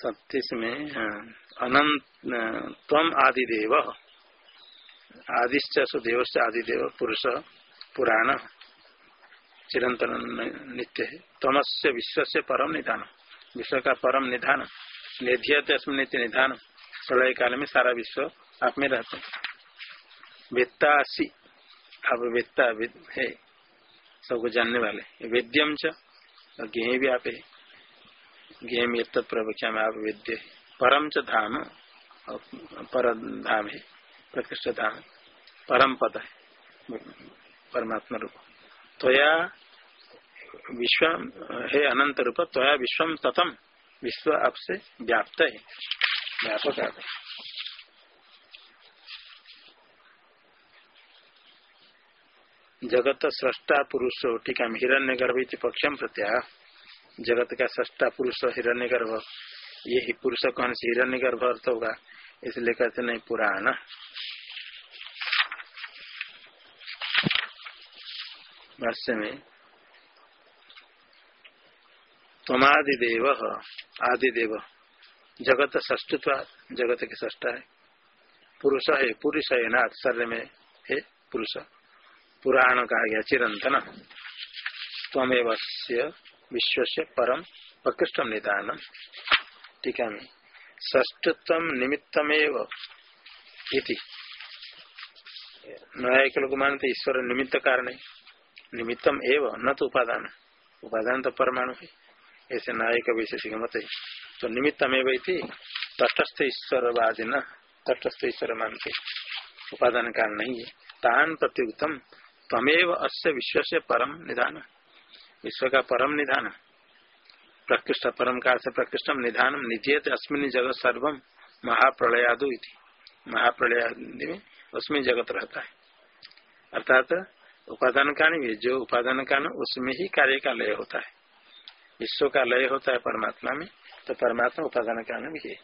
सत्तीस में हाँ, अनंत तम आदिदेव आदिश्च सुदेव आदिदेव पुरुष पुराण चिरंतन नित्य है तमस्य विश्व से परम निधान विश्व का परम निधान निध्यते नित्य निधान प्रलय काल में सारा विश्व आप में रहते। वेत्ता अब वेत्ता है सबको जानने वाले वेद्यम च भी आप है। गेह में प्रवक्षा में आप वेद्य परम च धाम, पर धाम है प्रकृष्ट धाम परम पद है परमात्मा रूप त्वया विश्व, है अनंत रूप त्वया विश्वम तथम विश्व आपसे व्याप्त है व्यापक है जगत सृष्टा पुरुष टीका हिरण्य गर्भ पक्षम प्रत्या जगत का सृष्टा पुरुष हिरण्य गर्भ ये ही पुरुष कौन से हिरण्य गर्भ अर्थ होगा? इसलिए कहते नहीं, पुराण। भाष्य में तमादिदेव आदिदेव। जगत ष्टुत्व जगत के ष्टा है। पुरुष है पुरुष है, ना शरीर में है पुरुष। पुराण कहा गया, चिरंतन। तमेव विश्व से परम प्रकृष्ट निदान। टीका में। ष्टुत्व निमित्तमेव इति। न्यायिक लोग मानते ईश्वर निमित्त कारण। है निमित्तम एवं, न तो उपादान। उपादान तो परमाणु है। ऐसे नायक वैशेषिक मत। है तो निमित्तम एवं तटस्थ ईश्वरवादी न, तटस्थ ईश्वर मानते। उपादान कारण नहीं है। तान प्रत्युत्तम तमेव अस्य विश्व से परम निधान विश्व का परम निधान, प्रकृष्ट परम काल से प्रकृष्टम निधान निधियत अस्मिन जगत सर्वम महाप्रलयादु महाप्रलयादि में उसमें जगत रहता है। अर्थात उपादान कारण भी जो उपादान कारण उसमें ही कार्य का लय होता है। विश्व का लय होता है परमात्मा में तो परमात्मा उपादान कारण भी है।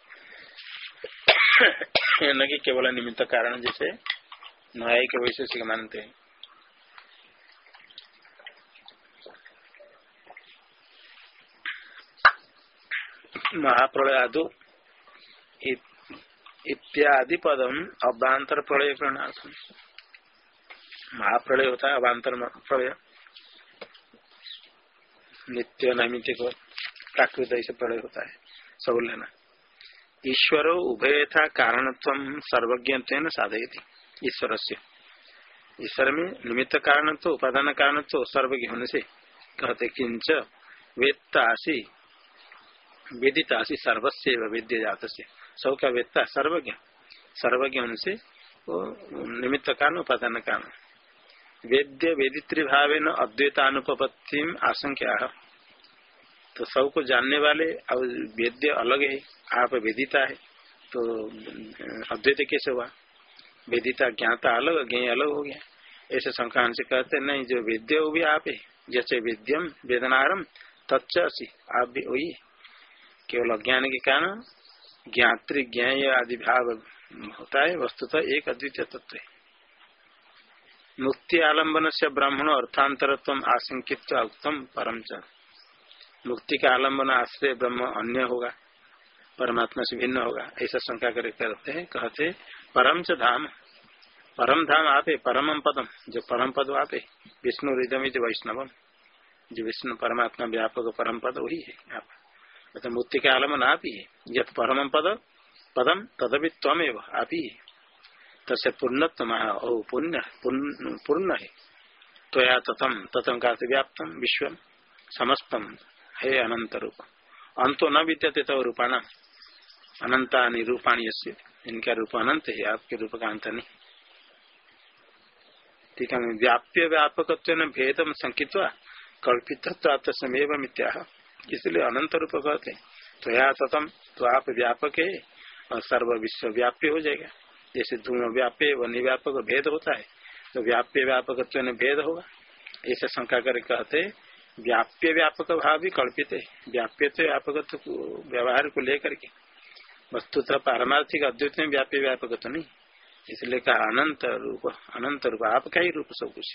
न कि केवल निमित्त कारण जैसे न्यायिक वैशेषिक मानते हैं। महाप्रलय आदु इत्यादि पदम अभ्यांतर प्रलय प्रणाम महाप्रलय होता है अभांतर प्रलय नित्य नैमित्य को प्राकृत ऐसे प्रलय होता है, सब लेना। ईश्वर उभय था कारणत्व सर्वज्ञ साधय ईश्वर से ईश्वर में निमित्त कारण तो उपादान कारण तो सर्वज्ञ होने से कहते किंच वेत्तासी वेदितासी सर्वस्व वेद्य जात से सब का वेत्ता सर्वज्ञ। सर्वज्ञ उनसे से वो निमित्त कारण उपादान कारण वेद्य वेदित्री भाव न अद्वैतानुपत्ति आशंका तो सबको जानने वाले, अब वेद्य अलग है, आप वेदिता है तो अद्वैत कैसे हुआ? वेदिता ज्ञाता अलग, ज्ञ अलग हो गया। ऐसे शंका से कहते नहीं, जो वेद्य वो भी आप है। जैसे वेद्यम, वेदनारम तत्सी आप भी वही केवल अज्ञान के कारण ज्ञातृ ज्ञ आदि भाव होता है, वस्तुतः एक अद्वितीय तत्व है। मुक्ति आलंबन से ब्राह्मण अर्थांतरत्व आशंकित उत्तम परम च। मुक्ति का आलंबन आश्रय ब्रह्म अन्य होगा, परमात्मा से भिन्न होगा, ऐसा शंका कर करते हैं, कहते परम च धाम। परम धाम आपे परम पदम, जो परम पद आपे विष्णु हृदय वैष्णवम। जो विष्णु परमात्मा व्यापक परम पद, वही है, आप। तो मुक्ति का आलंबन आप ही। जब परम पद पदम तदभी तमेव आप ही। तसे पूर्णत्म ओ पुण्य, पूर्ण है। तो या तथम तथम का व्याप्तम विश्व समस्तम है अनंत रूप अंतो न विद्यते तो रूपाणा। अनंता रूपाणी इनका रूप अनंत है, आपके रूप का अंत नहीं। ठीक है, व्याप्य व्यापक भेदम संकित कल्पित तस्मेव मिथ्या। इसलिए अनंत रूप कहते हैं। तो या तथम तो आप व्यापक है, और सर्व विश्व व्याप्य हो जाएगा। जैसे धूम व्याप्य व निव्यापक भेद होता है तो व्याप्य व्यापक भेद होगा। ऐसे शंका कर कहते व्याप्य व्यापक भाव भी कल्पित है। व्याप्य तो व्यापक व्यवहार को लेकर के। वस्तुतः पारमार्थिक अद्वैत में व्याप्य व्यापक तो नहीं। इसलिए कहा अनंत रूप अनंत रूप, आपका ही रूप सब कुछ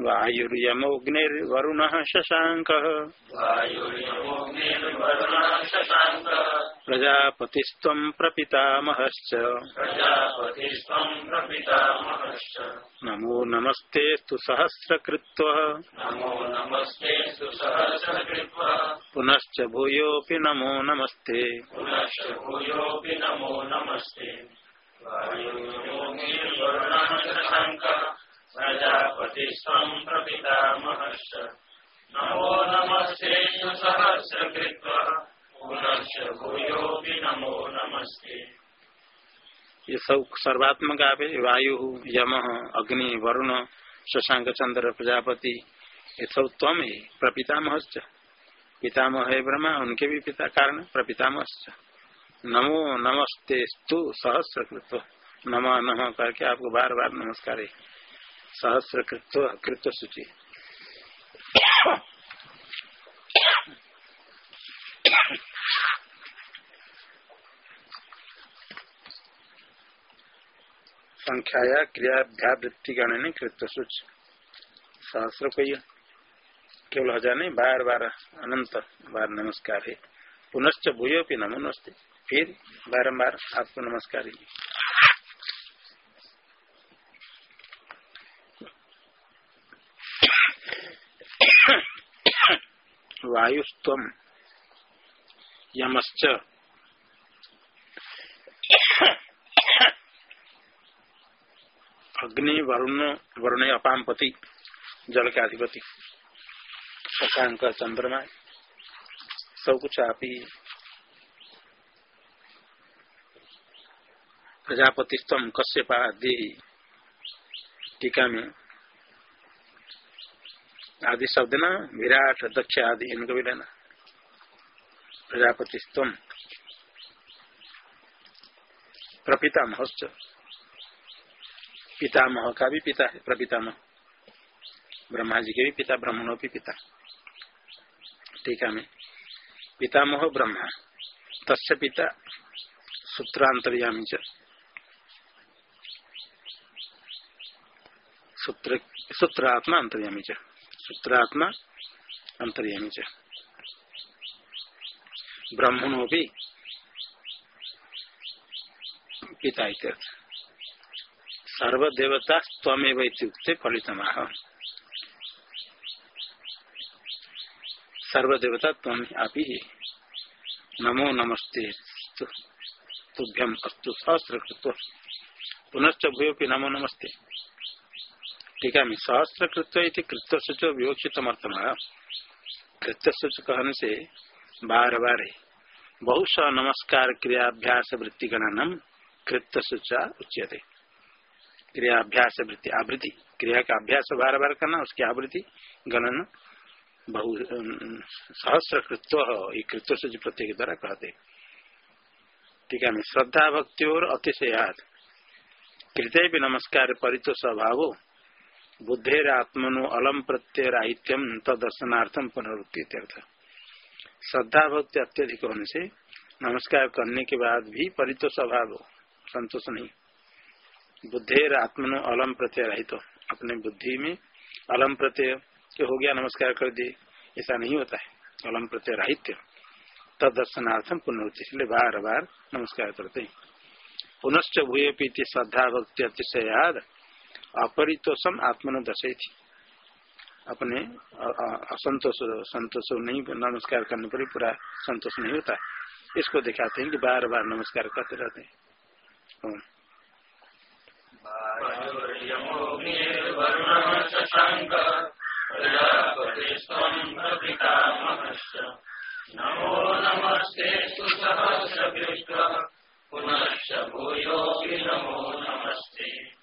वायुर्यमोग्निर्वरुण शशांक प्रजापतिस्व प्रपितामहश्च। नमो नमस्ते सहस्रकृत्व। पुनश्च भूयोऽपि नमो नमस्ते। पुनश्च भूयोऽपि नमो नमस्ते प्रजापति नमो नमस्ते नमो नमस्ते। ये सब सर्वात्मक आप वायु, यम, अग्नि, वरुण, शशांक, चंद्र, प्रजापति, ये सब तम है प्रपितामह पितामह है ब्रह्मा, उनके भी पिता कारण प्रपितामह नमो नमस्ते स्तु सहस्र कृत नम नम करके आपको बार बार नमस्कार है। सहस्र कृत्व कृत्व सूची संख्या क्रियाभ्यावृत्ति गण कृत्व सूच सहस्र को केवल हज़ार नहीं बार बार अनंत बार नमस्कार है। पुनश्च भूयो भी नमो नमस्ते। फिर बारम्बार आपको नमस्कार है। वायुस्व यमश्च। अग्नि, वरुण वरुण अपाम पति जल के अधिपति शशांक, चंद्रमा, सब कुछ आप ही। प्रजापति स्तम कश्यपा दे टीका में आदि शब्द ना विराट दक्ष आदि, इनको भी लेना। प्रजापति स्तम प्रपितामह पितामह का भी पिता है, प्रपितामह। ब्रह्मा जी के भी पिता, ब्रह्मणों भी पिता। ठीक है पितामह ब्रह्मा। तस्य पिता, सूत्रांतरियामी सूत्र, सूत्रात्मा अंतर्यामी च। सूत्रात्मा अंतर्यामी च। भी पिता सर्वदेवता स्वमेव फलितम। सर्वदेवता तम आप नमो नमस्ते तुभ्यम अस्तु सहस्र पुनश्च भूयोपि नमो नमस्ते। टीका में सहस्त्र कृत्व कृत्य सूच विवक्षित अर्थम कृत्य सूच कहने से बार बार। बहुश नमस्कार क्रियाभ्यास वृत्ति गणनम कृत्य सूचा उच्यते। क्रियाभ्यास वृत्ति आवृत्ति। क्रिया का अभ्यास बार बार करना, उसकी आवृत्ति, गणन, बहु सहस्र कृत्व ये कृत्य सूच प्रत्येक द्वारा कहते। टीका में श्रद्धा भक्ति और अतिशयाद कृत्य भी नमस्कार परितो स्वभाव बुद्धेर आत्मनो अलम प्रत्ययराहित्यम तदर्शनार्थम पुनरुक्ति श्रद्धा भक्ति अत्यधिक होने से नमस्कार करने के बाद भी परितो स्वभाव संतोष नहीं। बुद्धेर आत्मनो अलम प्रत्यय रहित अपने बुद्धि में अलम प्रत्यय के हो गया नमस्कार कर दिए। ऐसा नहीं होता है। अलम प्रत्यय राहित्य तदर्शनार्थम पुनरुक्ति। इसलिए बार बार नमस्कार करते हैं। पुनश्च भूय पीति श्रद्धा भक्ति अतिशयाद। अपरितोषम आत्मन दशे थी अपने असंतोष, संतोष नहीं, नमस्कार करने पर पूरा संतोष नहीं होता। इसको दिखाते हैं कि बार बार नमस्कार करते रहते हैं। नमो नमस्ते नमो नमस्ते।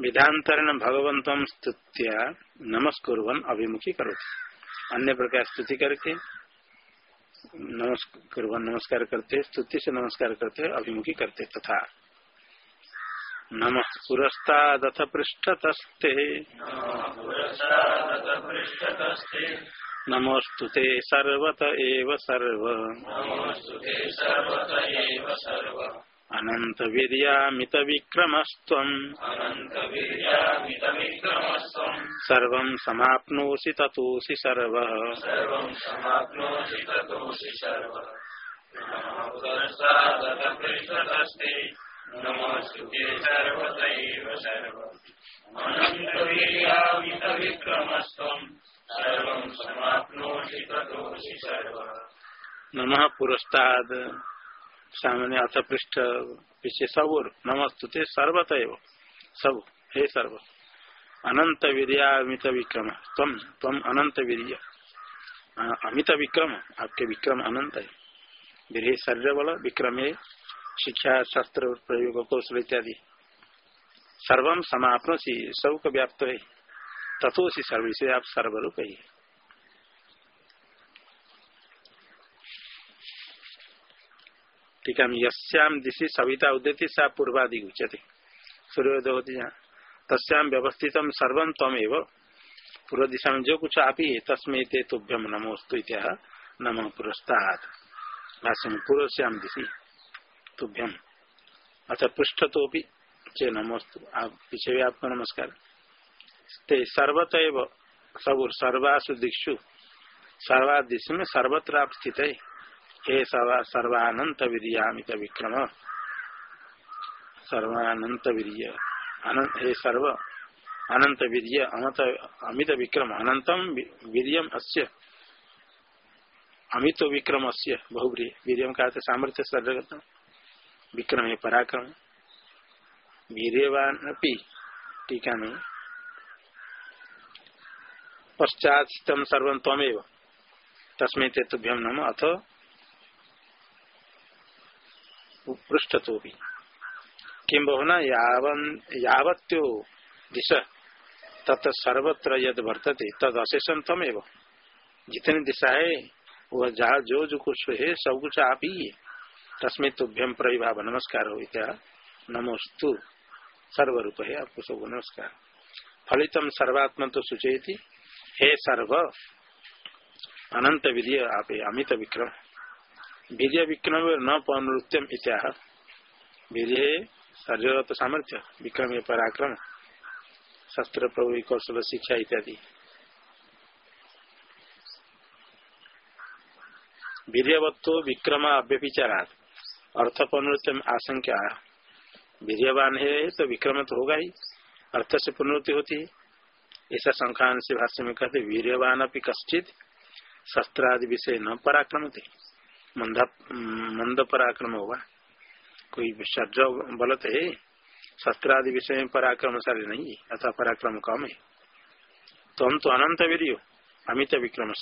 विधांतरण भगवंत स्तुत्या नमस्कुर्वन अभिमुखी करो अन्य प्रकार स्तुति करके नमस्कार नमस्कार करते, स्तुति से नमस्कार करते, अभिमुखी करते तथा। नम पुरस्तादथ पृष्ठतस्ते। नमोस्तु ते सर्वत एव सर्व। अनंत वीरियामित विक्रमस्त्वम् सर्व समाप्नोषि ततोषि सर्व। नमः पुरस्ताद। सामान्य अथ पृष्ठ पीछे सब नमस्तुते, सर्वतव। सब, हे सर्व। अनंत वीरियामित विक्रम तम तम अनंत वीर अमित विक्रम आपके विक्रम अनंत है। वीर शरीर बल विक्रम है शिक्षा, शास्त्र, प्रयोग, कौशल इत्यादि। सर्वम समापन सी सब का व्याप्त है। तथोसी सर्व से आप सर्वरूप ही। ठीक है यश्याम दिशि सविता उद्यति सा पूर्वादि उच्यते। सूर्योदय होती जहाँ। तस्याम व्यवस्थित सर्वम तम एव पूर्व दिशा में जो कुछ आप ही है तस्में ते तुभ्यम नमोस्तु इत्या नम पुरस्ताद भाष्य में पूर्व श्याम दिशि तुभ्यम। अच्छा पृष्ठ तो भी चे नमोस्तु आप पीछे भी आपको नमस्कार। ते सर्वत सब सर्वासु दिक्षु। सर्वा दिशु में सर्वत्र आप स्थित है हे सर्वानंत वीरियामित विक्रम सर्वानंत वीर्य हे सर्व अनंत वीर्य अनंत अमित विक्रम अनंतम वीरियम अस्य अमित विक्रम अस्य बहुब्री वीरियम का सामर्थ्य सर्वगत विक्रम है पराक्रम वीरवान टीका में पश्चात सर्व तमेव तस्में तुभ्यम नम अथ पृष्ठ तो भी किम बहुना यावत्यो दिश, तत् सर्वत्र यद वर्तते, तद अशेषम तम एवं जितनी दिशा है वह जहाँ जो जो कुछ है, सब कुछ आप ही है। तस्में तुभ्यम प्रभाव नमस्कार हो इत्या। नमोस्तु। सर्वरूप है आपको सब नमस्कार। फलितम सर्वात्म तो सूचयती। हे सर्व अनंत विधि आप, अमित विक्रम। वीर विक्रम न पौनृत्यम इत्याह वीर शरीरगत सामर्थ्य विक्रम पराक्रम शस्त्र प्रभु कौशल शिक्षा इत्यादि वीरवत्व विक्रम अव्यपिचारात अर्थ पुनरुत्तम आशंका वीरवान है तो विक्रम तो होगा ही अर्थ से पुनरुत्ति होती है ऐसा संख्यान से भाष्य में कहते वीरवान अपनी कश्चित शस्त्रादि विषय न पराक्रम थे मंद पराक्रम होगा। कोई शब्द बल तो है, शस्त्रादि विषय में पराक्रमशाली नहीं है अथवा पराक्रम कम है। तो हम तो अनंत वीर अमित विक्रम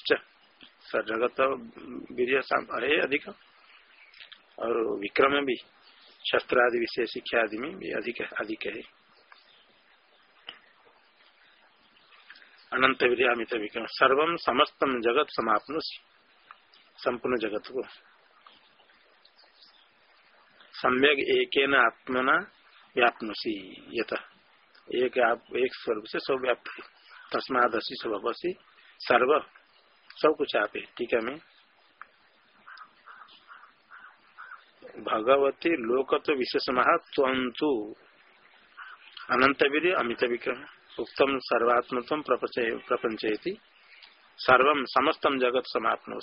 जगत वीर है अधिक। और विक्रम भी शस्त्र आदि विषय शिक्षा आदि में भी अधिक अधिक है। अनंत वीर अमित विक्रम सर्वम समस्तम जगत समाप्न संपूर्ण जगत को। सम्यक एक आत्मना व्यापनुसी यथ एक आप, एक स्वरूप से सब व्याप्त तस्मादसी स्वसी सर्व, सब कुछ आप है। ठीक है, मैं। भगवती लोकत्व विशेष महत्वंतु अनंत वीर अमित विक्रम उत्तम सर्वात्मत्व प्रपंच सर्व समस्तम जगत समाप्नो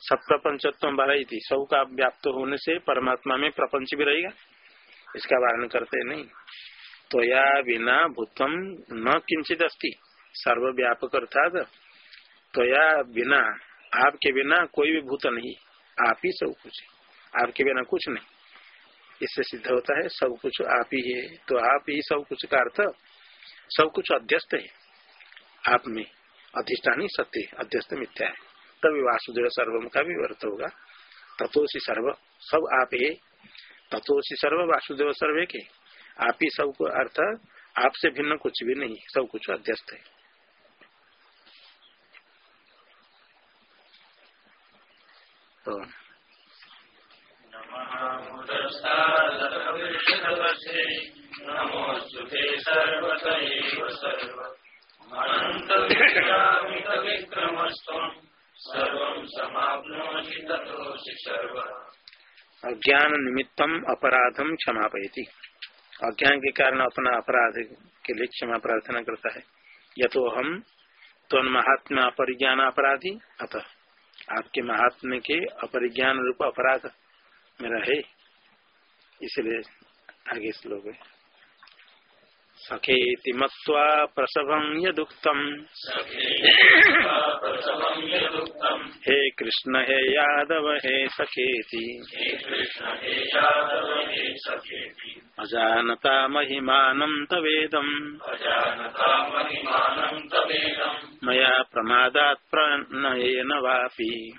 सब प्रपंचत्व बढ़ाई थी सब का व्याप्त होने से परमात्मा में प्रपंच भी रहेगा। इसका वारण करते नहीं। तो या बिना भूतम न किंचित अस्थि सर्वव्यापक अर्थात तो या बिना आपके बिना कोई भी भूत नहीं। आप ही सब कुछ। आपके बिना कुछ नहीं। इससे सिद्ध होता है, सब कुछ आप ही है। तो आप ही सब कुछ का अर्थ, सब कुछ अध्यस्त है। आप में अधिष्ठानी सत्य अध्यस्त मिथ्या है। तभी वासुदेव सर्वम का भी अर्थ होगा। तथोसी सर्व, सब आप है। तथोसी सर्व वासुदेव सर्व के। आप ही सब अर्थ, आपसे भिन्न कुछ भी नहीं, सब कुछ अध्यस्त है। तो। सर्व अज्ञान निमित्तम अपराधम क्षमापयती। अज्ञान के कारण अपना अपराध के लिए क्षमा प्रार्थना करता है। यह तो हम तो महात्मा अपरिज्ञान अपराधी, अतः आपके महात्मा के अपरिज्ञान रूप अपराध मेरा है। इसलिए आगे श्लोक है सखेति मत्वा प्रसवं यदुक्तम्। हे कृष्ण, हे यादव, हे सखेति। अजानता महिमानं तवेदम्। मया प्रमादात् प्रणयेन वापि।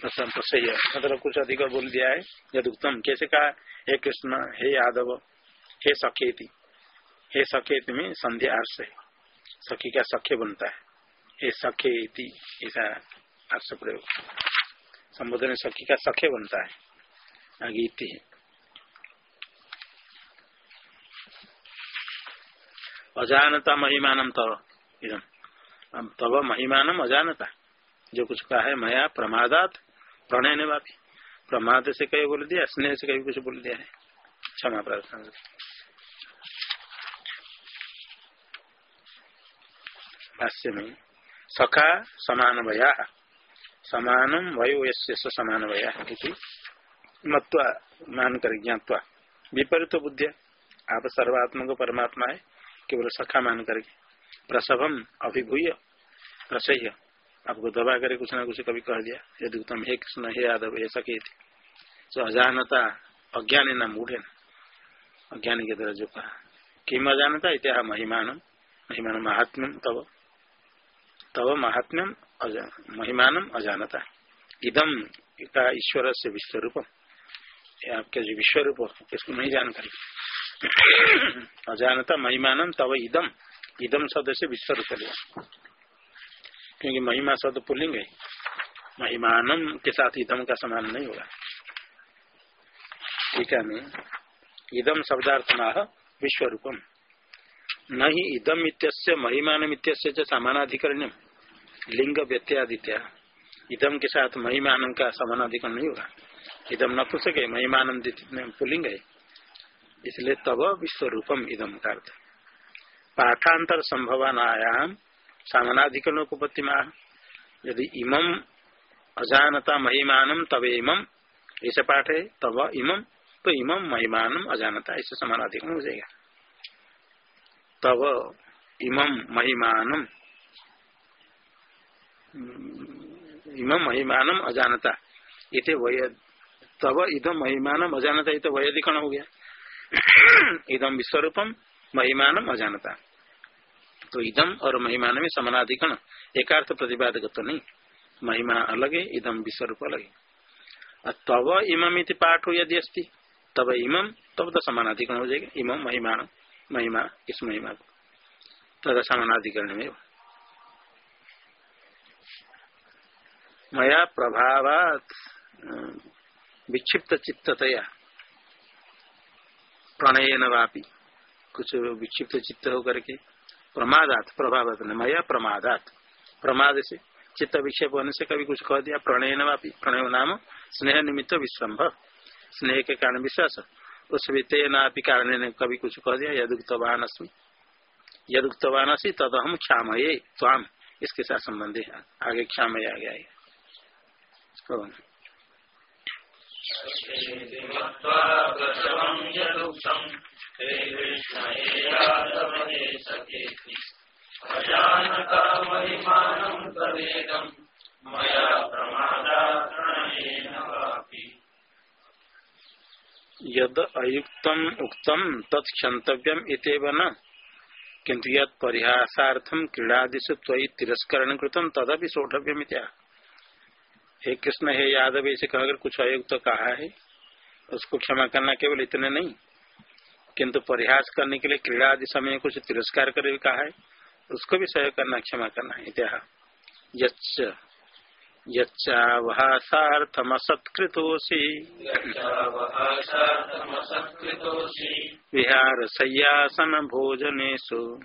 प्रसन्न तो सही है मतलब कुछ अधिक बोल दिया है। यद उत्तम कैसे कहा हे? कृष्ण, हे यादव, हे सखेति। हे सखेति में संध्या अर्ष है। सखी का सख्य बनता है। हे सखेति, ऐसा अर्ष प्रयोग। संबोधन सखी का सख्य बनता है। है। अजानता महिमानम अब तव महिमानम अजानता। जो कुछ कहा है, मया प्रमादात प्रणय ने वापी प्रमाद से कहीं बोल दिया, स्नेह से कहीं कुछ बोल दिया है। क्षमा प्रार्थना भाष्य में, सखा समान भया समानम वयो यस्य समान भया मत्वा मान कर ज्ञातवा, विपरीत बुद्धि आप सर्वात्मक परमात्मा है केवल सखा मान करके प्रसभम अभिभूय, प्रसह्य। आपको दबा करे कुछ ना कुछ कभी कह दिया। यदि उत्तम हे कृष्ण, हे यादव हे सके थे। तो अजानता, अज्ञानी न मूढ़ अज्ञानी की तरह जो कहा। किम अजानता? इत्या महिमान महिमान महात्म्यम तब तब महात्म्यम महिमानम अजानता। इदम का ईश्वर से विश्व रूप आपके जो विश्व रूप इसको नहीं जानकारी अजानता, महिमानम तब इदम इदम शब्द से विश्व रूप क्योंकि महिमा शब्द पुलिंग है। महिमानम के साथ इदम का समान नहीं होगा। ठीक है, मैं इदम शब्दार्थ विश्व रूपम नहीं इदम इत्यस्य महिमान समानाधिकरण लिंग व्यत्यादित्या। इदम के साथ महिमान का समानाधिकरण नहीं होगा। इदम न पुस्तक है महिमान पुलिंग है। इसलिए तब विश्व रूपम इदम का अर्थ। पाठांतर संभवनायाम माह यदि इमम अजानता महिमानम तब इमम ऐसे पाठ है तब इमम तो इमम महिमानम अजानता ऐसे समानाधिकरण हो जाएगा। तब इमम महिमानम इमम महिमानम अजानता इतने वय तब इदम महिमानम अजानता ये तो हो गया। इदम विश्वरूपम महिमानम अजानता। तो इदम और महिमान में समानाधिकरण। एकार्थ प्रतिपादक तो नहीं। महिमा अलग है इदम विश्वरूप अलग। है तब इमम इति पाठ हो यदि अस्ति तब इमम तब तो समानाधिकरण हो जाएगा। इमम महिमान महिमा, इस महिमा को। तद समानाधिकरण में। मया प्रभावात विक्षिप्त चित्ततया। प्रणय न वापी कुछ विक्षिप्त चित्त होकर के प्रमादात, प्रभावत मया, प्रमादात। प्रमाद से चित्त विक्षेप होने से कभी कुछ कह दिया प्रणय न वापी प्रणय नाम स्नेह निमित्त विश्रम्भ। स्नेह के कारण विश्वास। उस तेना कारण ने कभी कुछ कह दिया यदुक्तवान अस्मी यदुक्तवान असी तद हम क्षामये स्वाम इसके साथ संबंधी है। आगे क्षामय आ गया है यद अयुक्त उक्तम तत्व्यम इतव न किंतु यद परिहासार्थम क्रीड़ादिशु त्वयि तिरस्करण कृतम तदपि सोढ़व्यम इत्या। हे कृष्ण, हे यादव ऐसे कहकर कुछ अयुक्त कहा है? उसको क्षमा करना केवल इतने नहीं। किंतु परिहास करने के लिए क्रीड़ा आदि समय कुछ तिरस्कार कर कहा है उसको भी सहयोग करना क्षमा करना इत्या यच्चावहासार्थमसत्कृतोऽसि। विहार शय्यासन भोजनेषु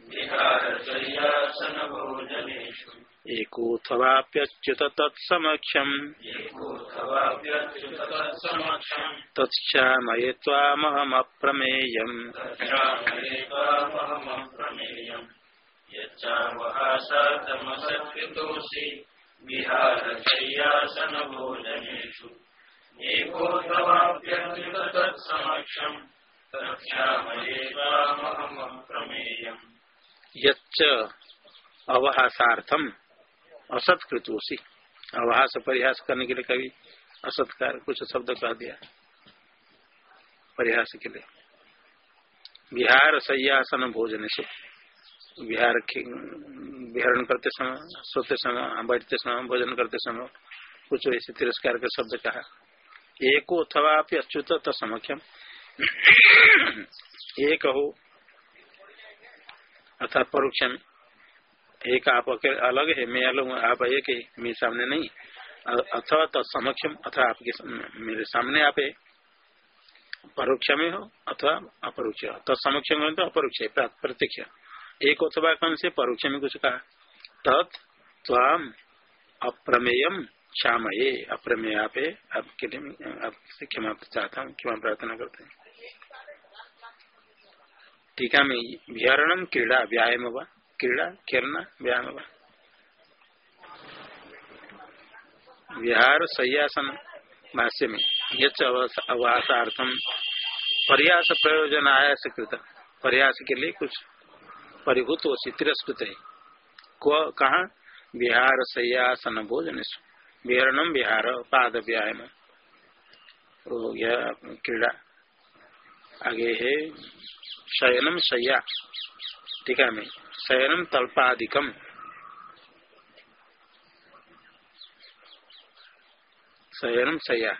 एकोऽथवाप्यच्युत तत्समक्षम् तत्क्षामये त्वामहमप्रमेयम् यच्चावहासार्थमसत्कृतोऽसि विहारशय्यासन भोजनेषु एकोऽथवाप्यच्युत तत्समक्षम् तत्क्षामये त्वामहमप्रमेयम् यच्च अवहासार्थम। असत्कृतोषि अवहास परिहास करने के लिए कभी असत्कार कुछ शब्द कह दिया। परिहास के लिए। बिहार सयासन भोजन से। विहार विहरण करते समय, सोते समय, बैठते समय, भोजन करते समय कुछ ऐसे तिरस्कार के शब्द कहा। एको अथवा अच्युत तमक्षम एक हो, अर्थात परोक्ष में एक आप अलग है, मैं अलग हूँ, आप एक है, मेरे सामने नहीं। अथवा तत्समक्षम अथवा आपके मेरे सामने आप है। परोक्ष में हो, अथवा अपरोक्ष तत्समक्ष में तो अपरोक्ष प्रत्यक्ष। एक अथवा कम से? परोक्ष में कुछ कहा। तत् त्वाम अप्रमेयम श्याम ये अप्रमेय आप है आपके लिए आपसे क्षमा चाहता हूँ, क्षमा प्रार्थना करते हैं। टीका में विहरणम क्रीड़ा, व्यायाम व। क्रीड़ा, खेलना, व्यायाम विहार सयासन भाष्य में यच अवासार्थम प्रयास प्रयोजन आयास कृत प्रयास के लिए कुछ परिभूत हो तिरस्कृत है। कहा? विहार सयासन भोजन विहरणम विहार पाद व्यायाम। हो गया क्रीड़ा। आगे है शयनम शय्या। टीका में शयनम तल्पाधिकम शयनम शय्या।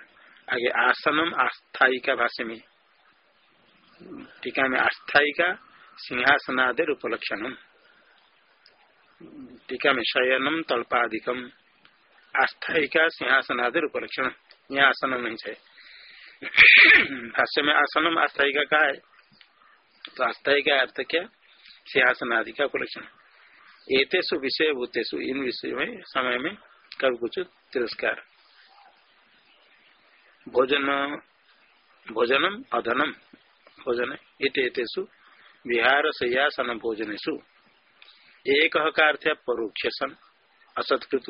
आगे आसनम आस्थाई का भाष्य में टीका में आस्थाई का सिंहासनादेर उपलक्षणम टीका में शयनम तल्पाधिकम आस्थाई का सिंहासनादेर उपलक्षण यहाँ आसनम नहीं है भाष्य में आसनम आस्थाई का है? तो अस्थायी का अर्थ क्या? सिंहासन आदि का उपलक्षण एतेसु विषय भूतेषु इन विषय में समय में कभी कुछ तिरस्कार। भोजन, भोजनम, अधनम, भोजन इतेसु विहार सयासन भोजनेशु एक का अर्थ परोक्ष सन असत्कृत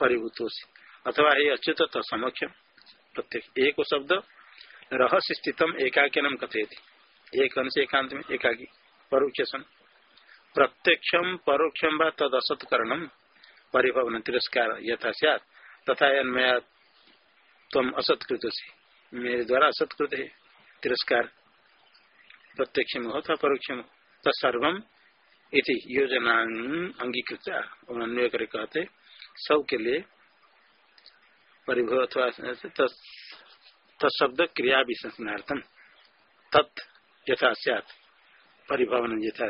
परिभूत अथवा ये अच्युत समक्ष प्रत्येक, एक शब्द रहस्य स्थितम एकाकिनम कथयती। एक अंश एकांत में एकाकी परोक्ष सन प्रत्यक्षम परोक्षम व तद असत्करणम परिभवन तिरस्कार यथा सत तथा तम असत्कृत मेरे द्वारा असत्कृत है, तिरस्कार। प्रत्यक्ष में हो था परोक्ष में तत्सर्वम इति योजना अंगीकृत अन्वय कहते सब के लिए परिभव तत्शब्द क्रिया विशेषणार्थम तत् यथा सत परिभवन यथा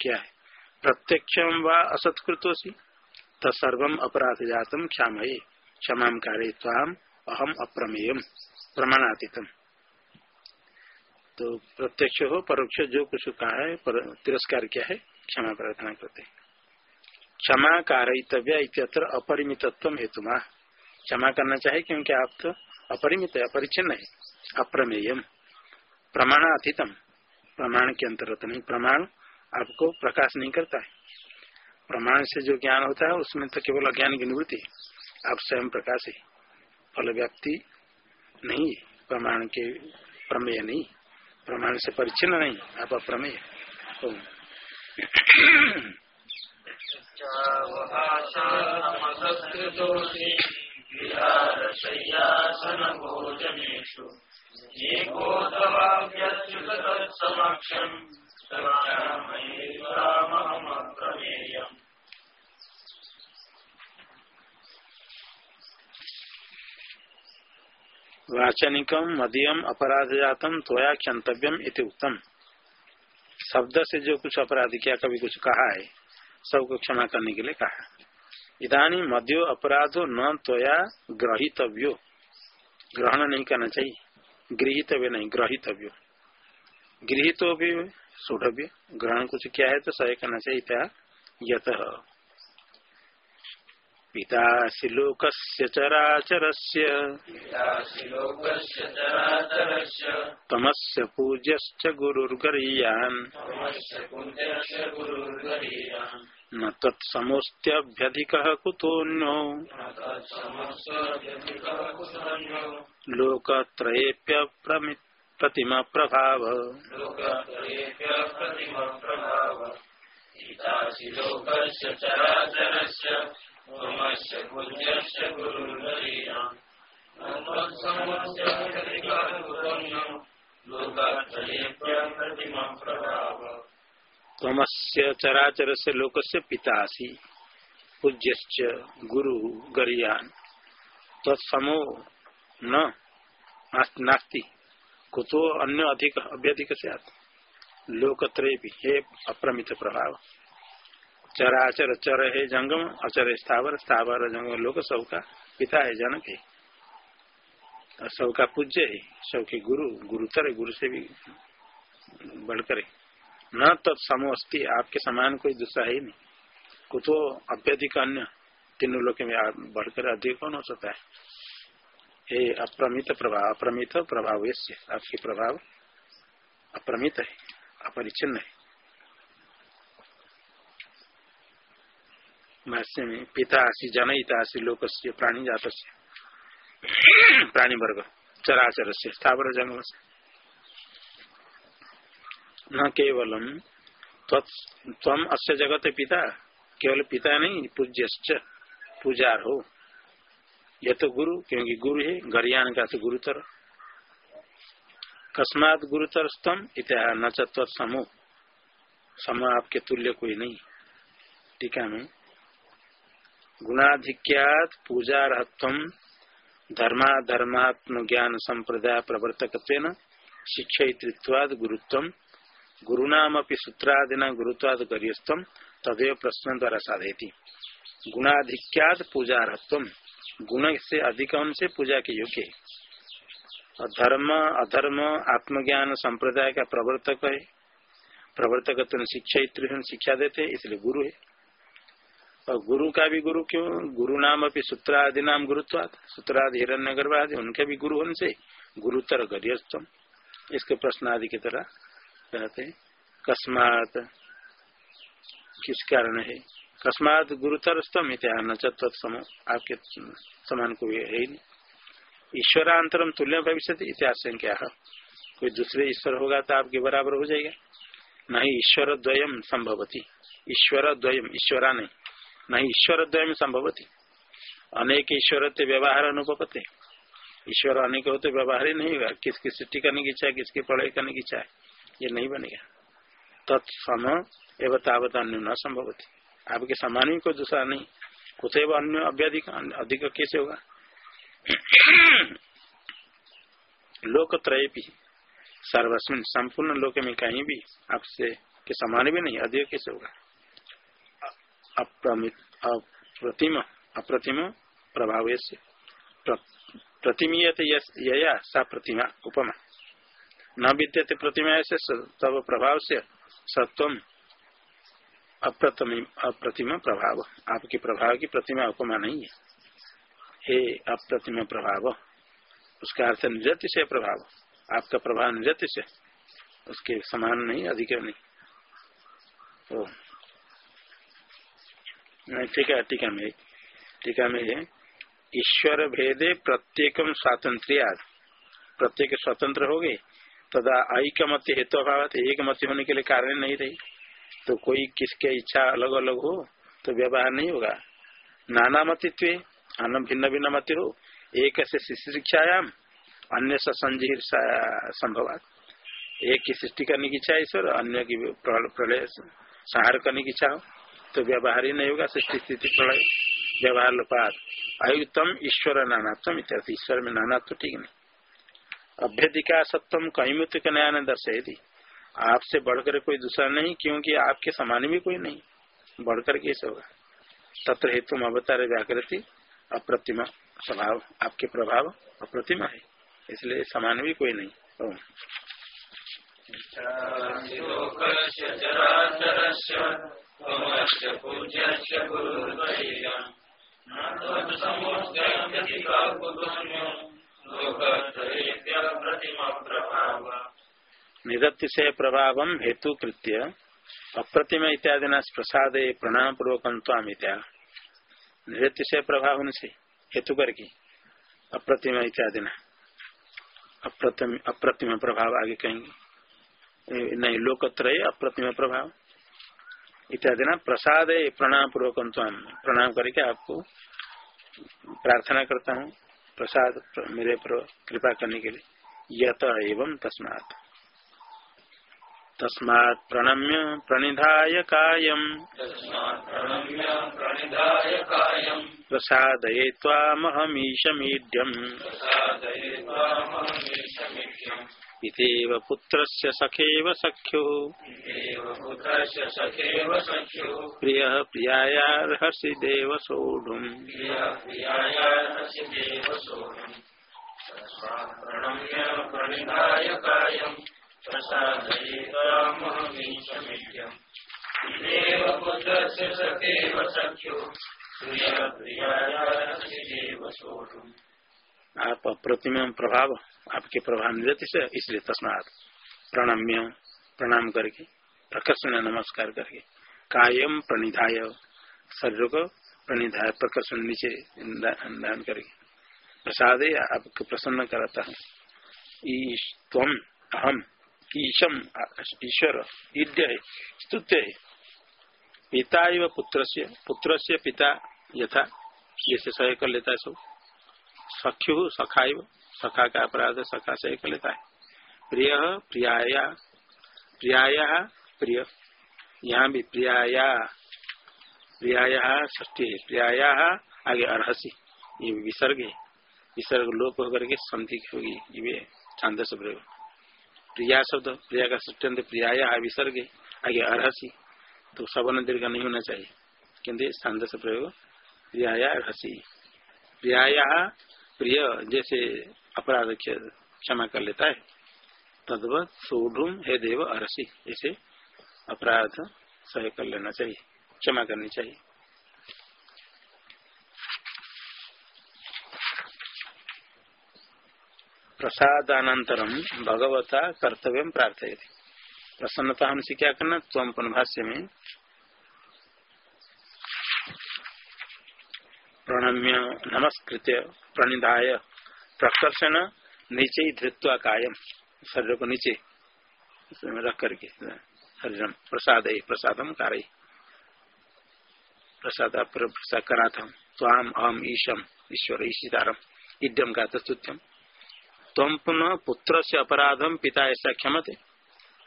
क्या है? प्रत्यक्ष व असत्कृतोसी तत्सर्व अपराध जातम क्षामये। क्षमा कार्य ताम अहम अप्रमेय प्रमाणातीतम। तो प्रत्यक्ष हो परोक्ष जो कुछ कहा है तिरस्कार क्या है? क्षमा प्रार्थना करते क्षमा कारितव्य इत्यत्र अपरिमितत्व हेतु क्षमा करना चाहिए क्योंकि आप तो अपरिमित है अपरिचिन्न है। अप्रमेय प्रमाणातीतम। प्रमाण के अंतर्गत नहीं, प्रमाण आपको प्रकाश नहीं करता है। प्रमाण से जो ज्ञान होता है, उसमें तो केवल अज्ञान की निवृत्ति आप स्वयं प्रकाश है। फल व्याप्ति नहीं प्रमाण के प्रमेय नहीं प्रमाण से परिचिन्न नहीं, आप अप्रमेय तच्चामयेवामहमप्रमेयम् वाचनिकम मदीयम अपराध जातम त्वया क्षंतव्यम इति उत्तम शब्द से जो कुछ अपराध किया कभी कुछ कहा है, सबको क्षमा करने के लिए कहा इधानी मध्यो अपराधो न त्वया ग्रहितव्यो। ग्रहण नहीं करना चाहिए। गृहितव्य नहीं, ग्रहितव्य। गृहित भी सुढ़व्य। ग्रहण कुछ क्या है तो सह करना चाहिए यत। पिता लोक चराचर पिताशिलोकस्य चराचरस्य। तमस्य पूज्यश्च गुरुर्गरीयान्। तमस्य न तत्समोस्त्यभ्यधिकः कुतोऽन्यो। लोकत्रयेऽप्यप्रमि प्रतिमा प्रभाव लोकत्रयेभ्य प्रतिमप्रभाव पिताशिलोकस्य चराचरस्य त्वमस्य पुण्यस्य गुरुर्गरीयान् न तत्समस्य व्यतिकः कुसन्यो लोकत्रयेभ्य प्रतिमप्रभाव त्वमस्य चराचर से लोकस्य पितासि पूज्यश्च गुरु गरियान। तत्समो न नास्ति। कुतो अन्य अधिक, अभ्यधिक से लोकत्रय भी है अप्रमित प्रभाव चराचर चर है जंगम, अचर स्थावर स्थावर जंगम लोग सबका पिता है जनक। है और सबका पूज्य है, सबके गुरु गुरुतर है, गुरु से भी बढ़कर है। न तत्समो अस्ति, आपके समान कोई दूसरा है ही नहीं। कुतो अत्यधिक अन्य तीनों लोग में बढ़कर अधिक कौन हो सकता है? हे अप्रमित प्रभाव अप्रमित प्रभाव आपके प्रभाव अप्रमित है अपरिचिन्न है। भाष्य में पिता आसी जनयिता आसी लोक से प्राणी जात प्राणी वर्ग चराचर से स्थावर जंगम से न केवलम तम अस्य जगत पिता, केवल पिता नहीं पूज्य पूजार हो। यह तो गुरु, क्योंकि गुरु है, गरियान का तो गुरुतर। कस्मात गुरुतर स्तम इत्या न चमो सम आपके तुल्य कोई नहीं। टीका में गुणाधिक्यात पूजारहत्व धर्मा धर्मात्म ज्ञान संप्रदाय प्रवर्तक शिक्षयित्वाद गुरुत्व, गुरुनामपि सूत्रादिना गुरुत्वाद गर्यस्तम तदेव प्रश्न द्वारा साधयती। गुणाधिक्यात पूजारहत्व गुण से अधिक से पूजा के योग्य। धर्म अधर्म आत्मज्ञान संप्रदाय का प्रवर्तक है प्रवर्तक शिक्षा शिक्षा देते, इसलिए गुरु है। और गुरु का भी गुरु क्यों? गुरु नाम अपनी सूत्रादि नाम गुरुत्वाद सूत्रादि हिरण्य गर्भादि उनके भी गुरु होने से गुरुतर गर्यस्तम इसके प्रश्न आदि की तरह कहते हैं। कस्मात किस कारण है? कस्मात गुरुतर स्तम इत्यान सम, आपके समान कोई है ही नहीं। ईश्वरांतरम तुल्य भविष्य इतिहास है कोई दूसरे ईश्वर होगा तो आपके बराबर हो जाएगा। नहीं ईश्वर द्वयम संभवती। ईश्वर द्वयम ईश्वरा नहीं। नहीं ईश्वर द्वयम संभवती अनेक ईश्वर व्यवहार अनुपते ईश्वर अनेक हो तो व्यवहार ही नहीं होगा। किसकी सृष्टि करने की इच्छा, किसकी पढ़ाई करने की इच्छा, ये नहीं बनेगा। तत्सम एवं तावत अन्य न संभवती। आपके समान ही कोई दूसरा नहीं। कुछ अन्य अभ्यधिक अधिक कैसे होगा? लोकत्रय भी, सर्वस्मिन, संपूर्ण लोक में कहीं भी आपसे के समान भी नहीं, अधिक कैसे होगा? अप्रतिम अप्रतिम प्रभाव से प्रतिमीयत यया सा प्रतिमा, उपमा। न विद्यते प्रतिमा से तब प्रभाव से सत्व अप्रतिम अप्रतिम प्रभाव। आपके प्रभाव की प्रतिमा, उपमा नहीं है। हे अप्रतिम प्रभाव, उसका अर्थ नृत्य से प्रभाव। आपका प्रभाव नृत्य से, उसके समान नहीं, अधिक नहीं। तो ठीक है टीका में टीका में ईश्वर भेदे प्रत्येकम स्वातंत्र प्रत्येक स्वतंत्र हो गए, तदा ऐकमत्य हेतु अभाव एक मत होने के लिए कारण नहीं रही। तो कोई किसके इच्छा अलग अलग हो तो व्यवहार नहीं होगा। नाना मतित्व अन भिन्न भिन्न मत हो, एक से शिष्यायाम अन्य से संजीर संभव एक की सृष्टि करने की इच्छा ईश्वर, अन्य की प्रलय, संहार करने की इच्छा हो। तो व्यवहार ही नहीं होगा, सृष्टि स्थिति प्रलय व्यवहार लोपात अयुतम ईश्वर नानात्म इत्यादि। ईश्वर में नानात्व ठीक नहीं। अभ्यधिका सत्यम कहीं मुक्त का नया दर्शे आपसे बढ़कर कोई दूसरा नहीं, क्योंकि आपके समान भी कोई नहीं। बढ़कर कैसे होगा? तत्र हेतु अवतार व्याकृति, अप्रतिमा स्वभाव, आपके प्रभाव अप्रतिमा है। इसलिए समान भी कोई नहीं। निरतिशय प्रभाव हेतु कृत्य अप्रतिम इत्यादि न प्रसाद प्रणाम पूर्वक निरतिशय प्रभाव उनसे हेतु करके अप्रतिम इत्यादि न अप्रतिम अप्रतिम प्रभाव आगे कहेंगे। नहीं लोकत्र अप्रतिम प्रभाव। इत्यादि ना प्रसाद प्रणाम पूर्वक प्रणाम करके आपको प्रार्थना करता हूँ। प्रसाद मेरे पर कृपा करने के लिए। यत एवं तस्मात। तस्मात् प्रणम्य प्रणिधाय कायम। प्रसादये त्वामहमीशमीड्यम्। इत्येव पुत्रस्य सखेव सख्यो। प्रियः प्रियायार्हसि देव सोढुम्। प्रणम्य प्रणिधाय कायम्। आप अप्रतिम प्रभाव, आपके प्रभाव निरति से इसलिए तस्मात प्रणम्य, प्रणाम करके, प्रकर्षण नमस्कार करके, कायम प्रणिधाय शरीर को प्रणिधाय, प्रकर्षण नीचे दान करके, प्रसाद आपको प्रसन्न कराता है। अहम ईशम, ईश्वर ईड्य है स्तुत्य है पिता एवं पुत्र से पुत्र से पिता यथा जैसे सह कर लेता है सब? सख्यु, सखा सखा का अपराध, सखा सह कर लेता है। प्रिय, प्रियाया प्रियाया, प्रिय। यहाँ भी प्रियाया प्रियाया ष्टी है प्रियाया, आगे अरहसी। ये विसर्ग है। विसर्ग लोप होकर के संधि होगी। ये छांदस प्रयोग। प्रिया शब्द, प्रिया का सत्यंत प्रियाया विसर्ग, आगे अरहसी। तो सवन दीर्घ नहीं होना चाहिए। किन्तु स्थान से प्रयोग, प्रियाया अर्हसी। प्रियाया प्रिय, जैसे अपराध क्षमा कर लेता है। तदवत सोढ़ हे देव अरसी ऐसे अपराध सह कर लेना चाहिए। क्षमा करनी चाहिए। प्रसादानंतरम भगवता कर्तव्य प्रार्थय प्रसन्नता हमसे क्या करना? तम भाष्य में प्रणम्य नमस्कृत प्रणिधाय प्रकर्षण नीचे धृत्वा कायम शरीर को नीचे। रख करके शरीर प्रसाद प्रसादम कार्य। प्रसाद प्रसाद कराथम ताम अहम ईशम, ईश्वर ईशितारम। इड्यम का स्तुत्यम तम पुनः पुत्र से अपराधम पिता ऐसा क्षमते।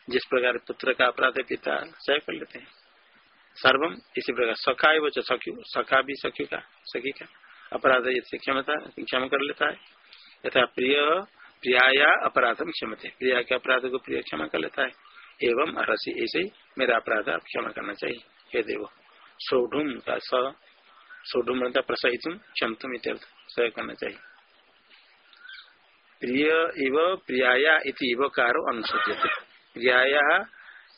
जिस प्रकार पुत्र का अपराध है, पिता सह कर लेते हैं। सर्वम इसी प्रकार। सखा है वो सख्यु सखा भी सख्यु का, सखी का अपराध जैसे क्षमता, क्षम कर लेता है। यथा प्रिय, प्रियाया अपराधम क्षमते। प्रिया के अपराध को प्रिय क्षमा कर लेता है। एवं रसी ऐसे ही मेरा अपराध आप क्षमा करना चाहिए। हे देव, सोढ़ुम का सोढ़ुम प्रसहित क्षमतुम इत्यर्थ। सह करना चाहिए। प्रिय इव प्रियाया इति इव कारो अनुसूचित प्रियाया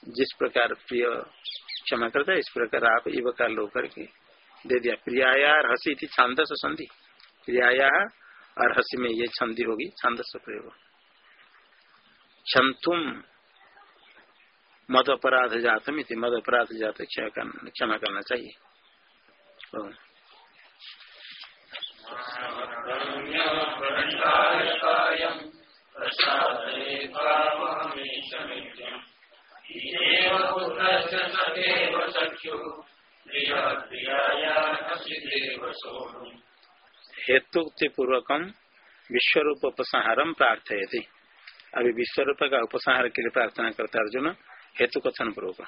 जिस प्रकार प्रिय क्षमा करता है, इस प्रकार आप इव कार लो करके दे दिया। प्रियाया हसी थी छांदस संधि। प्रियाया और हसी में ये संधि होगी, छांदस प्रयोग। क्षमतुम मद अपराध जातम इति मद अपराध जात क्षमा करना चाहिए। हेतुक्ति पूर्वकम विश्व रूप उपसंहारम प्रार्थयति। अभी विश्व रूप का उपसंहार के लिए प्रार्थना करता अर्जुन हेतु कथन पूर्वक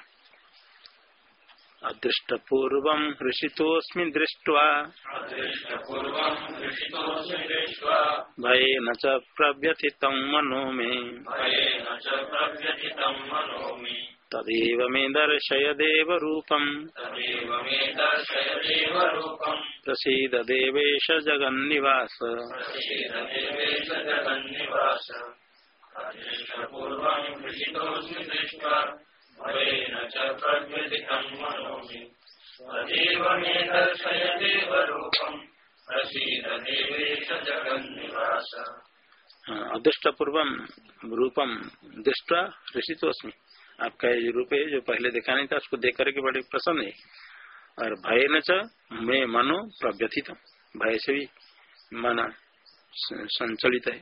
अदृष्ट पूर्व हृषितोस्मि दृष्ट्वा दृष्टोऽस्मि दृष्ट्वा च प्रव्यथितं मनो मे। तदेव मे दर्शय देव प्रसीद देवेश जगन्निवास। प्रसीददेवेश अदृष्ट पूर्वम रूपम दृष्टा ऋषितोस्मी आपका ये रूप है, जो पहले देखा नहीं था, उसको देख करके बड़े प्रसन्न है। और भय न मैं मनो प्रव्यथित भय से भी मन संचलित है।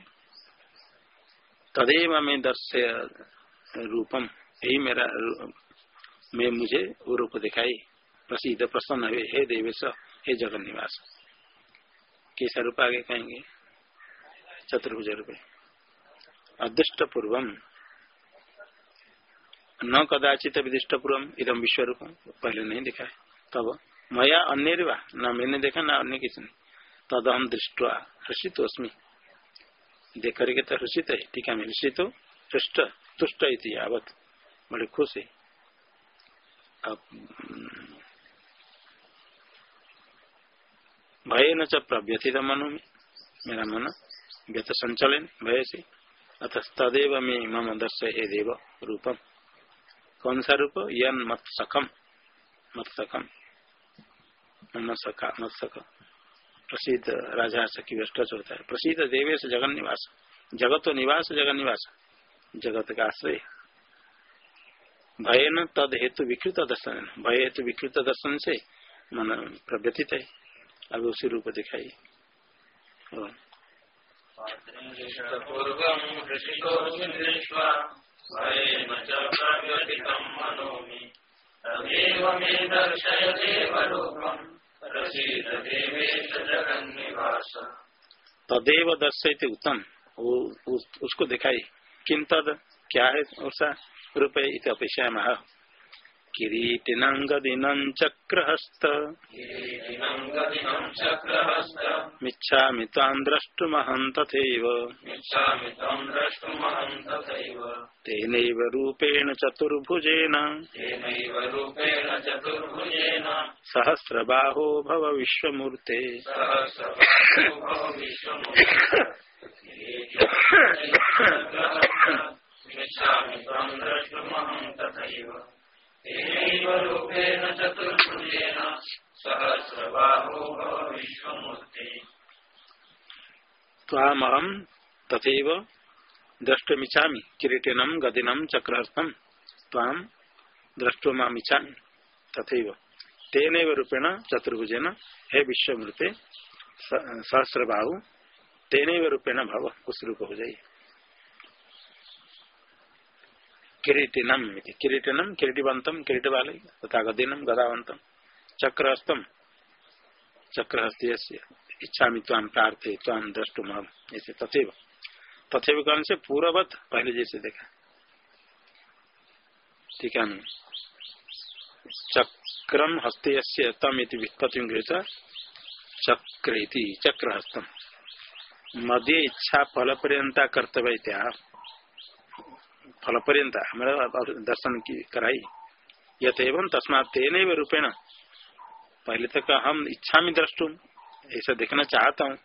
तदेव मैं दर्श्य रूपम। यही मेरा, मैं, मुझे वो रूप दिखाई। प्रसिद्ध प्रसन्न हुए। हे देवेश, हे जगन निवास कैसा रूप आगे कहेंगे? चतुर्भुज रूप। अदृष्ट पूर्वम न कदाचित विदिष्ट पूर्वम इदम विश्व रूपम पहले नहीं देखा। है तब, मया अन्य वा? न, मैंने देखा, ना अन्य किसी ने। तद हम दृष्टवा हर्षित अस्मी देख करके तो हर्षित है टीका में हर्षित हृष्ट, तुष्ट यावत। बड़े खुश है। अब भय न च प्रव्यथित मनो में, मेरा मन व्यथ संचलन, भय से। अथ तदेव में मम दर्श हे देव रूपम। कौन सा रूप? यन मत सकम मत सकम मत प्रसिद्ध राजा सखी व्यष्ट होता है। प्रसिद्ध देवेश जगन निवास जगत निवास जगन निवास जगत का आश्रय। भय न तद हेतु विकृत दर्शन। भय हेतु विकृत दर्शन से मन प्रव्यथित है। अब उसी रूप दिखाई तदेव दर्शय दर्शयति उत्तम। उसको दिखाई किम तद? क्या है ऐसा रूप इत अपेक्षा मह किरीटिनं गदिनं चक्रहस्त दिनं गदिनं चक्रहस्त मिच्छामि त्वां द्रष्टुमहं तथैव चतुर्भुजेन। तेनैव रूपेण चतुर्भुजेन। सहस्रबाहो भव विश्वमूर्ते। विश्वमूर्तिच्छामि त्वं द्रष्टुमहं तथैव तेनैव रूपेण चतुर्भुजेन सहस्रबाहो विश्वमूर्ति रूपेण चतुर्भुजेन हे विश्वमूर्ते सहस्रबाहु तेनैव रूपेण भव उस रूप हो जाइए किरीटिनम। किरीटिनम किरीटिवंतम किरीट वाले तथा गदिनम गदावंतम चक्रहस्तम। चक्रहस्ती इच्छा ताम प्रार्थे ताम द्रष्टुम ऐसे तथेव। तथेव कौन से पूर्ववत पहले जैसे देखा। ठीक है चक्रम हस्ते तम इति व्युत्पत्ति गृहित चक्र इति, चक्रहस्तम। मध्य इच्छा फल पर्यंता कर्तव्य फल पर्यंता हमारा दर्शन की कराई। यत एवं तस्मात तेन रूपेण पहले तक हम इच्छा में द्रष्टुम। ऐसा देखना चाहता हूँ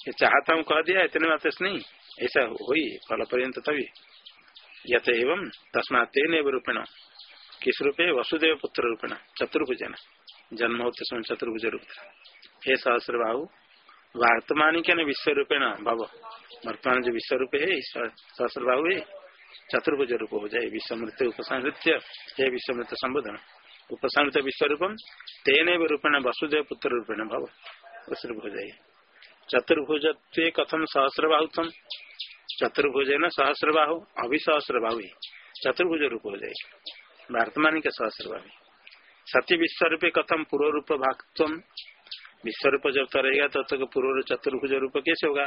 ये चाहता हूँ कह दिया, इतने बात नहीं। ऐसा हुई फल पर्यंत तभी। यत एवं तस्मात तेन रूपेण। किस रूपे? वसुदेव पुत्र रूपेण। चतुर्भुजन। जन्म होते समय चतुर्भुज रूप। हे सहस्र बाहु वर्तमान के न विश्व रूपेण भव। वर्तमान जो विश्व रूप है सहस्र बाहु है चतुर्भुज रूप हो जाए विश्वमृत उपसंहृत्य हे विश्वमृत्य संबोधन। उपसंहृत विश्व रूपम तेन रूपेण वसुदेव पुत्र रूपेण भव। उस रूप हो जाए चतुर्भुज कथम सहस्र बाहुतम चतुर्भुज न सहस्र बाहु अभी सहस्र बाहु चतुर्भुज रूप हो जाए वर्तमान के सहस्र बाहु सत्य विश्व रूपे कथम पूर्व रूप भागत्व विश्व रूप जब रहेगा तब तक पूर्व चतुर्भुज रूप कैसे होगा?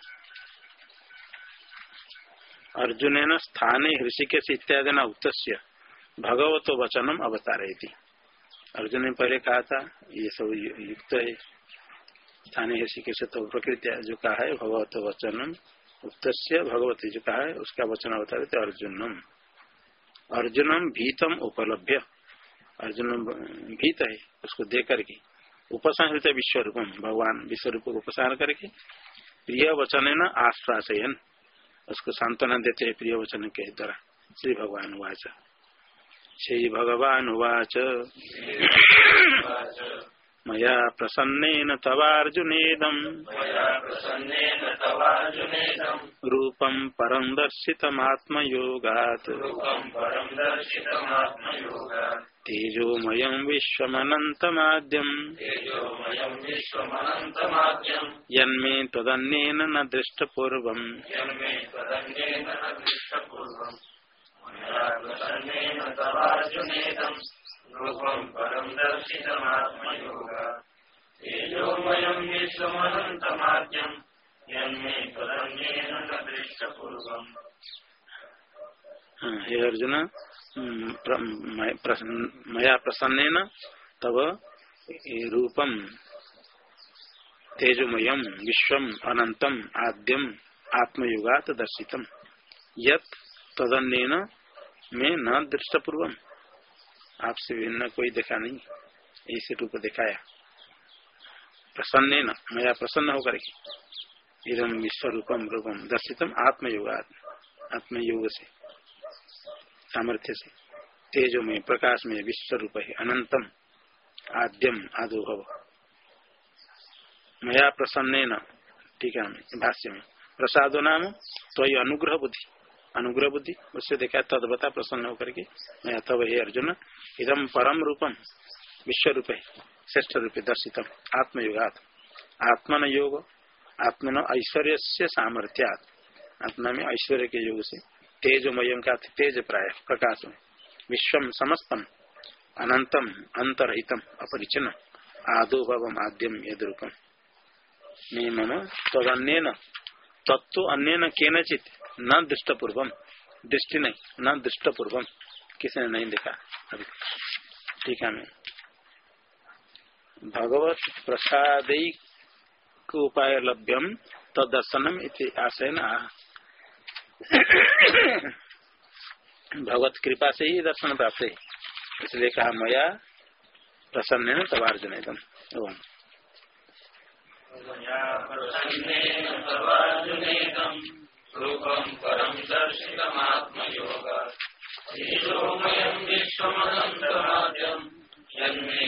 अर्जुन न स्थाने ऋषिकेश इत्यादि न उक्त भगवत वचनम अवतार अर्जुन ने पहले कहा था, ये सब युक्त है। स्थानीय ऋषिकेश तो प्रकृति जो कहा है, भगवत वचनम उक्त भगवती जो कहा है, उसका वचन अवतार अर्जुनम। अर्जुनम भीतम उपलभ्य। अर्जुन भीत है, उसको दे करके उपसंहृत विश्व रूपम भगवान विश्व रूप को उपसार करके। प्रिय वचन न आश्वासन उसको सांत्वना देते हैं प्रिय वचन के द्वारा। श्री भगवान वाच। श्री भगवान उवाच मया प्रसन्न तवार्जुनेदम। रूपम परम दर्शितमात्मयोगात्। तेजोमय विश्वमनन्तमाद्यम। यन्मे तदन्येन न दृष्टपूर्वम्। रूपम परम दर्शितमात्मयोगा। तेजोमयम न दृष्टपूर्वम् हे अर्जुन मया प्रसन्न तब रूपम तेजोमय विश्व अनंतम आद्यम आत्मयुगात दर्शितम। यत तदन्यन में न दृष्टपूर्वम। आपसे भिन्न कोई देखा नहीं, ऐसे रूप दिखाया। प्रसन्न न? मया प्रसन्न होकर इधम विश्व रूपम रूपम दर्शितम आत्मयोगात, आत्मयोग से, सामर्थ्य से, तेजो में, प्रकाश में विश्व रूप है, अनंतम, आद्यम आदो भव मया प्रसन्न न? टीका में भाष्य में। प्रसादो नाम तो अनुग्रह बुद्धि। अनुग्रह बुद्धि, उससे देखा तदवता प्रसन्न होकर के मैं तब हे अर्जुन इदम परम रूपम विश्व रूप श्रेष्ठ रूप दर्शितम, आत्मयुगात। आत्मन योग, आत्मन ऐश्वर्य से सामर्थ्यात। आत्मा में ऐश्वर्य के योग से तेजमय का तेज प्राय प्रकाश में विश्वम समस्तम अनंतम अंतरहितम अपरिचन आदो भवम आद्यम यद रूपम मम तदन्य तत्व अन्य केनचित न दृष्टपूर्वम, दृष्टि नहीं, न दृष्टपूर्वम, किसी ने नहीं देखा अभी। ठीक है भगवत प्रसाद उपाय लभ्यम, तदर्शनम आशय न भगवत कृपा से ही दर्शन प्राप्त है। इसलिए कहा मया प्रसन्न है तबार्जुन एकदम एवं रूपम परम दर्शितमात्मयोग। तेजोमयम विश्वमनंतमाद्यम जन्मे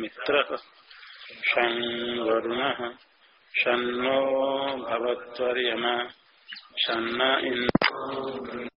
मित्र शं वरुण शन्नो भवत्वर्यमा शन्न इन्द्र